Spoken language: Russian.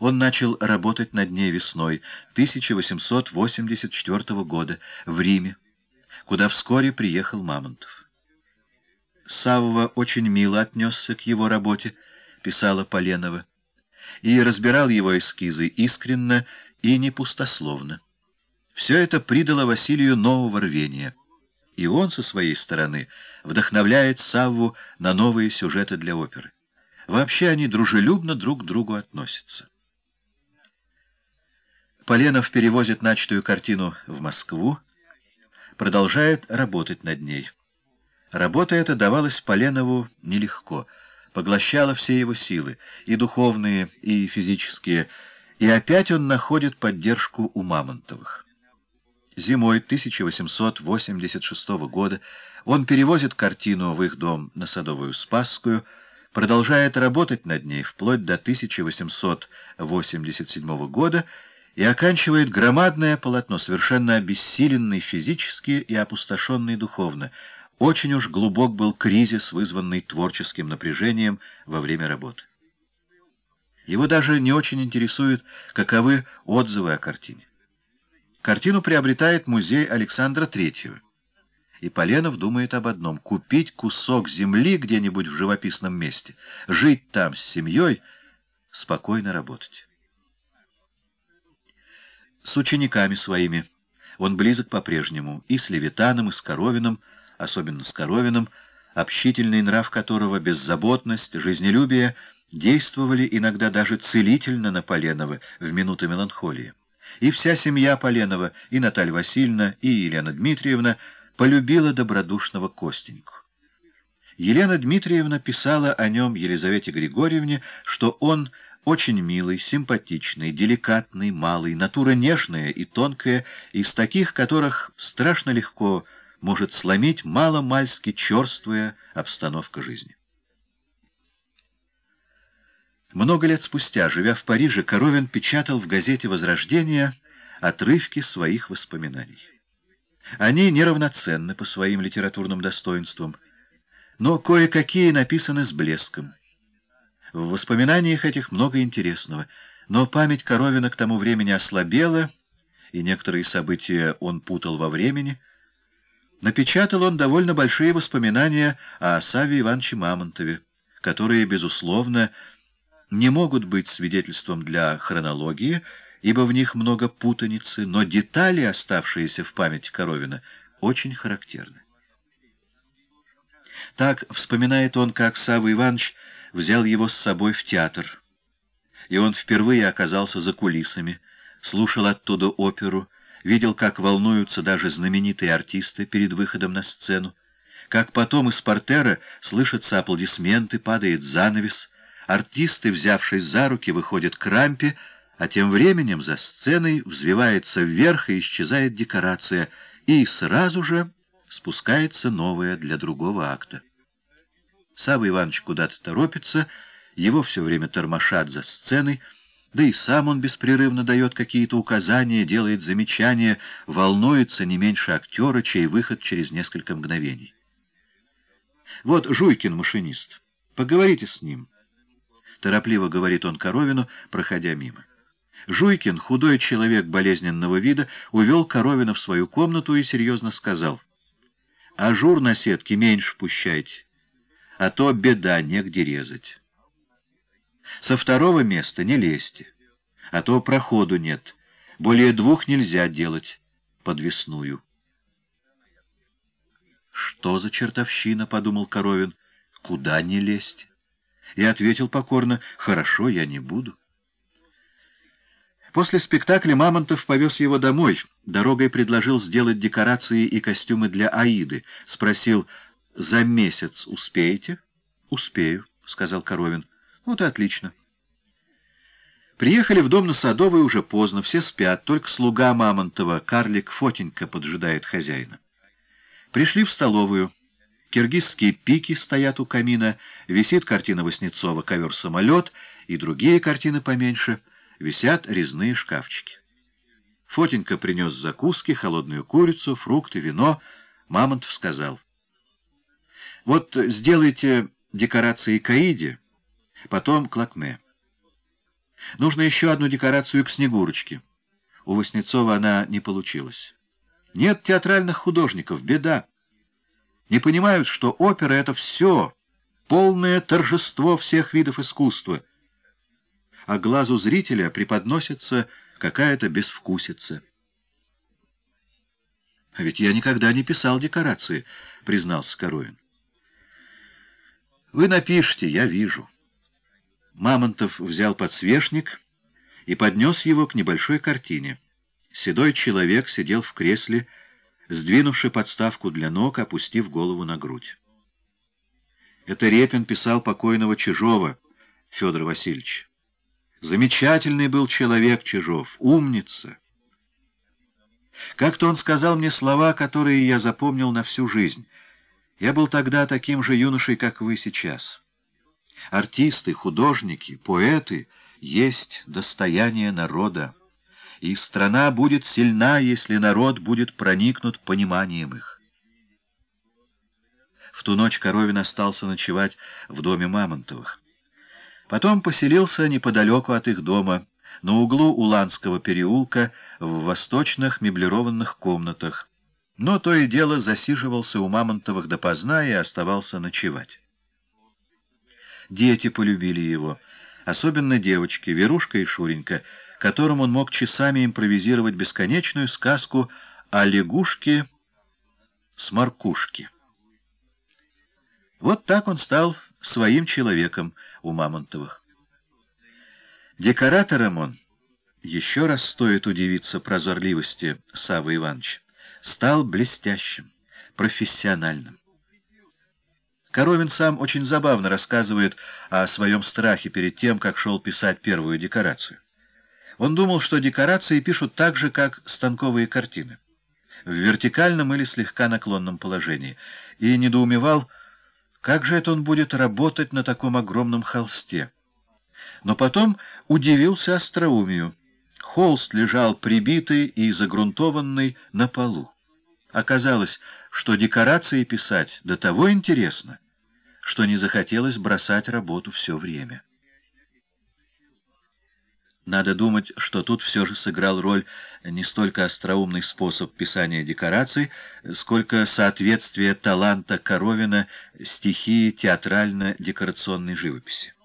Он начал работать над ней весной 1884 года в Риме, куда вскоре приехал Мамонтов. Савва очень мило отнесся к его работе, писала Поленова, и разбирал его эскизы искренно и не пустословно. Все это придало Василию нового рвения, и он со своей стороны вдохновляет Савву на новые сюжеты для оперы. Вообще они дружелюбно друг к другу относятся. Поленов перевозит начатую картину в Москву, продолжает работать над ней. Работа эта давалась Поленову нелегко, поглощала все его силы, и духовные, и физические, и опять он находит поддержку у Мамонтовых. Зимой 1886 года он перевозит картину в их дом на Садовую Спасскую, продолжает работать над ней вплоть до 1887 года и оканчивает громадное полотно, совершенно обессиленный физически и опустошенный духовно. Очень уж глубок был кризис, вызванный творческим напряжением во время работы. Его даже не очень интересует, каковы отзывы о картине. Картину приобретает музей Александра Третьего. И Поленов думает об одном — купить кусок земли где-нибудь в живописном месте, жить там с семьей, спокойно работать с учениками своими. Он близок по-прежнему и с Левитаном, и с Коровиным, особенно с Коровиным, общительный нрав которого, беззаботность, жизнелюбие действовали иногда даже целительно на Поленова в минуты меланхолии. И вся семья Поленова, и Наталья Васильевна, и Елена Дмитриевна полюбила добродушного Костеньку. Елена Дмитриевна писала о нем Елизавете Григорьевне, что он очень милый, симпатичный, деликатный, малый, натура нежная и тонкая, из таких, которых страшно легко может сломить мало-мальски черствая обстановка жизни. Много лет спустя, живя в Париже, Коровин печатал в газете «Возрождение» отрывки своих воспоминаний. Они неравноценны по своим литературным достоинствам, но кое-какие написаны с блеском. В воспоминаниях этих много интересного, но память Коровина к тому времени ослабела, и некоторые события он путал во времени. Напечатал он довольно большие воспоминания о Саве Ивановиче Мамонтове, которые, безусловно, не могут быть свидетельством для хронологии, ибо в них много путаницы, но детали, оставшиеся в памяти Коровина, очень характерны. Так вспоминает он, как Савва Иванович взял его с собой в театр. И он впервые оказался за кулисами, слушал оттуда оперу, видел, как волнуются даже знаменитые артисты перед выходом на сцену, как потом из портера слышатся аплодисменты, падает занавес, артисты, взявшись за руки, выходят к рампе, а тем временем за сценой взвивается вверх и исчезает декорация, и сразу же спускается новая для другого акта. Савва Иванович куда-то торопится, его все время тормошат за сценой, да и сам он беспрерывно дает какие-то указания, делает замечания, волнуется не меньше актера, чей выход через несколько мгновений. «Вот Жуйкин, машинист. Поговорите с ним», — торопливо говорит он Коровину, проходя мимо. Жуйкин, худой человек болезненного вида, увел Коровина в свою комнату и серьезно сказал, «Ажур на сетке меньше пущайте» а то беда, негде резать. Со второго места не лезьте, а то проходу нет. Более двух нельзя делать подвесную. «Что за чертовщина?» — подумал Коровин. «Куда не лезть?» И ответил покорно, «Хорошо, я не буду». После спектакля Мамонтов повез его домой. Дорогой предложил сделать декорации и костюмы для Аиды. Спросил, за месяц успеете? — Успею, — сказал Коровин. — Вот и отлично. Приехали в дом на Садовой уже поздно, все спят, только слуга Мамонтова, карлик Фотенька, поджидает хозяина. Пришли в столовую. Киргизские пики стоят у камина, висит картина Васнецова «Ковер-самолет» и другие картины поменьше, висят резные шкафчики. Фотенька принес закуски, холодную курицу, фрукты, вино. Мамонтов сказал, вот сделайте декорации Каиде, потом Клакме. Нужно еще одну декорацию к Снегурочке. У Васнецова она не получилась. Нет театральных художников, беда. Не понимают, что опера — это все, полное торжество всех видов искусства. А глазу зрителя преподносится какая-то безвкусица. — А ведь я никогда не писал декорации, — признался Коровин. — Вы напишите, я вижу. Мамонтов взял подсвечник и поднес его к небольшой картине. Седой человек сидел в кресле, сдвинувши подставку для ног, опустив голову на грудь. Это Репин писал покойного Чижова, Федор Васильевич. Замечательный был человек Чижов, умница. Как-то он сказал мне слова, которые я запомнил на всю жизнь. Я был тогда таким же юношей, как вы сейчас. Артисты, художники, поэты есть достояние народа. И страна будет сильна, если народ будет проникнут пониманием их. В ту ночь Коровин остался ночевать в доме Мамонтовых. Потом поселился неподалеку от их дома, на углу Уланского переулка, в восточных меблированных комнатах, но то и дело засиживался у Мамонтовых допоздна и оставался ночевать. Дети полюбили его, особенно девочки, Верушка и Шуренька, которым он мог часами импровизировать бесконечную сказку о лягушке с моркушки. Вот так он стал своим человеком у Мамонтовых. Декоратором он, еще раз стоит удивиться прозорливости Савы Ивановича, стал блестящим, профессиональным. Коровин сам очень забавно рассказывает о своем страхе перед тем, как шел писать первую декорацию. Он думал, что декорации пишут так же, как станковые картины, в вертикальном или слегка наклонном положении, и недоумевал, как же это он будет работать на таком огромном холсте. Но потом удивился остроумию. Холст лежал прибитый и загрунтованный на полу. Оказалось, что декорации писать до того интересно, что не захотелось бросать работу все время. Надо думать, что тут все же сыграл роль не столько остроумный способ писания декораций, сколько соответствие таланта Коровина стихии театрально-декорационной живописи.